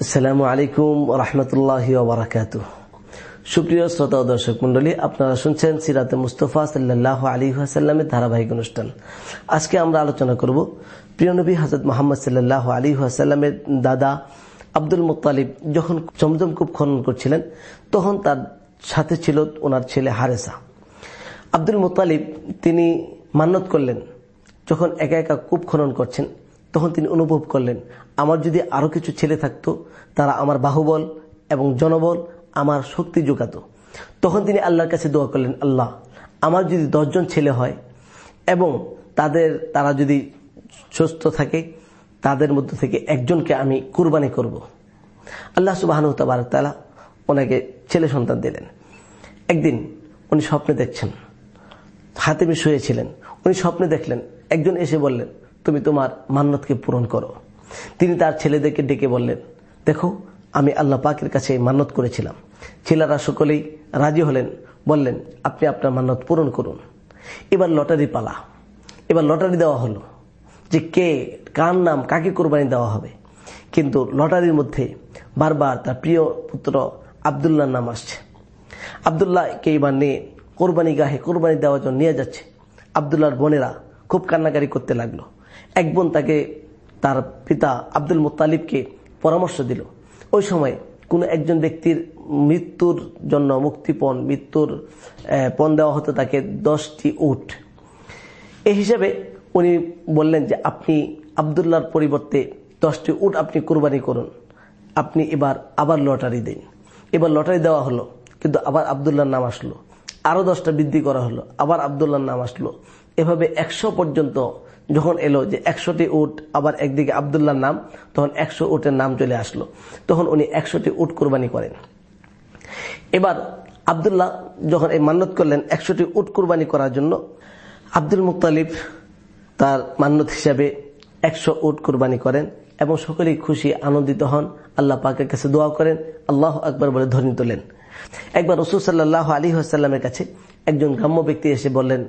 আসসালামু আলাইকুম রহমতুল্লাহ বারাকাত সুপ্রিয় শ্রোতা দর্শক মন্ডলী আপনারা শুনছেন সিরাতে মুস্তফা সাল্লাহ আলী আসাল্লামের ধারাবাহিক অনুষ্ঠান। আজকে আমরা আলোচনা করব প্রিয় নবী হাজরত মোহাম্মদ সাল্লাহ আলী আসাল্লামের দাদা আব্দুল মুতালিব যখন চমচম কূপ খনন করছিলেন, তখন তার সাথে ছিল ওনার ছেলে হারেসা। আব্দুল মুতালিব তিনি মান্যত করলেন, যখন একা একা কূপ খনন করছেন। তখন তিনি অনুভব করলেন, আমার যদি আরও কিছু ছেলে থাকতো, তারা আমার বাহুবল এবং জনবল আমার শক্তি যোগাত। তখন তিনি আল্লাহর কাছে দোয়া করলেন, আল্লাহ, আমার যদি দশজন ছেলে হয় এবং তাদের, তারা যদি সুস্থ থাকে, তাদের মধ্যে থেকে একজনকে আমি কুরবানি করব। আল্লাহ সুবাহানুতালা ওনাকে ছেলে সন্তান দিলেন। একদিন উনি স্বপ্নে দেখছেন, হাতেমে শুয়েছিলেন। উনি স্বপ্নে দেখলেন, একজন এসে বললেন তুমি তোমার মান্নতকে পূরণ করো। তিনি তার ছেলেদেরকে ডেকে বললেন, দেখো, আমি আল্লাহ পাকের কাছে মান্নত করেছিলাম। ছেলেরা সকলেই রাজি হলেন, বললেন, আপনি আপনার মান্নত পূরণ করুন। এবার লটারি পালা। এবার লটারি দেওয়া হলো যে কে, কার নাম, কাকে কোরবানি দেওয়া হবে। কিন্তু লটারির মধ্যে বারবার তার প্রিয় পুত্র আবদুল্লাহর নাম আসছে। আবদুল্লাহকে এবার নিয়ে কোরবানি গাহে কোরবানি দেওয়ার জন্য নিয়ে যাচ্ছে। আবদুল্লাহর বোনেরা খুব কান্নাকারি করতে লাগল। এক বোন তাকে তার পিতা আব্দুল মুতালিবকে পরামর্শ দিল। ওই সময় কোনো একজন ব্যক্তির মৃত্যুর জন্য মুক্তিপণ, মৃত্যুর পণ দেওয়া হতো তাকে দশটি উট। এই হিসাবে উনি বললেন যে, আপনি আবদুল্লাহর পরিবর্তে দশটি উট আপনি কোরবানি করুন। আপনি এবার আবার লটারি দিন। এবার লটারি দেওয়া হলো, কিন্তু আবার আবদুল্লাহর নাম আসলো। আরও দশটা বৃদ্ধি করা হলো। আবার আবদুল্লাহর নাম আসলো। এভাবে একশো পর্যন্ত যখন এলো যে একশোটি উট, আবার একদিকে আবদুল্লাহর নাম, তখন একশো উটের নাম চলে আসলো। তখন উনি একশোটি উট কোরবানি করেন। এবার আবদুল্লাহ যখন এই মান্নত করলেন একশোটি উট কোরবানি করার জন্য, আব্দুল মুতালিব তার মান্নত হিসাবে একশো উট কোরবানি করেন এবং সকলেই খুশি, আনন্দিত হন। আল্লাহ পাকের কাছে দোয়া করেন। আল্লাহ আকবর বলে ধরে তোলেন। একবার রসুল সাল্লাহ আলী আসাল্লামের কাছে একজন গ্রাম্য ব্যক্তি এসে বললেন,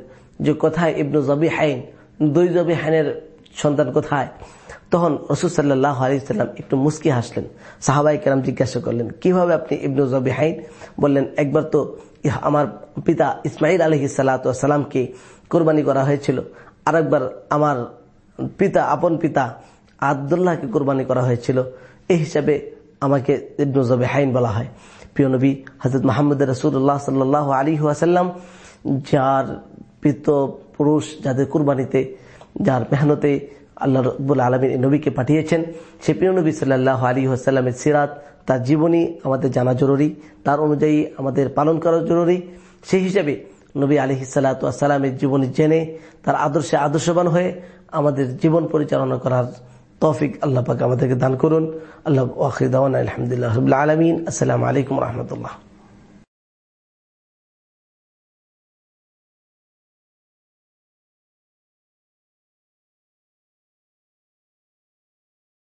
যে কোথায় ইবনু জবি হাইন দুই জবি হাইনের সন্তান কোথায়? তখন রসুল সাল্লাহ আলিয়াল্লাম একটু মুস্কি হাসলেন। সাহাবাই কেরাম জিজ্ঞাসা করলেন, কীভাবে আপনি ইবনু জবি হাইন বললেন, একবার তো আমার পিতা ইসমাইল আলহি সাল্লাতামকে কোরবানি করা হয়েছিল। আরেকবার আমার পিতা, আপন পিতা আবদুল্লাহকে কোরবানি করা হয়েছিল। এই হিসাবে আমাকে ইবনু জবে হাইন বলা হয়। প্রিয় নবী হজরত মাহমুদ রসুল্লাহ সাল্লাহ আলী আসাল্লাম যার পিত পুরুষ যাদের কুরবানিতে, যার মেহনতে আল্লাহ রব্বুল আলমী নবীকে পাঠিয়েছেন, সে প্রিয় নবী সাল্লাহ আলী আসাল্লামের সিরাত, তার জীবনী আমাদের জানা জরুরি, তার অনুযায়ী আমাদের পালন করা জরুরি। সেই হিসাবে নবী আলী সাল্লাতামের জীবনী জেনে, তার আদর্শে আদর্শবান হয়ে আমাদের জীবন পরিচালনা করার তৌফিক আল্লাহ পাক আমাদেরকে দান করুন। আল্লাহ আলহামদুলিল্লাহ আলমিন। আসসালামু আলাইকুম রহমতুল্লাহ।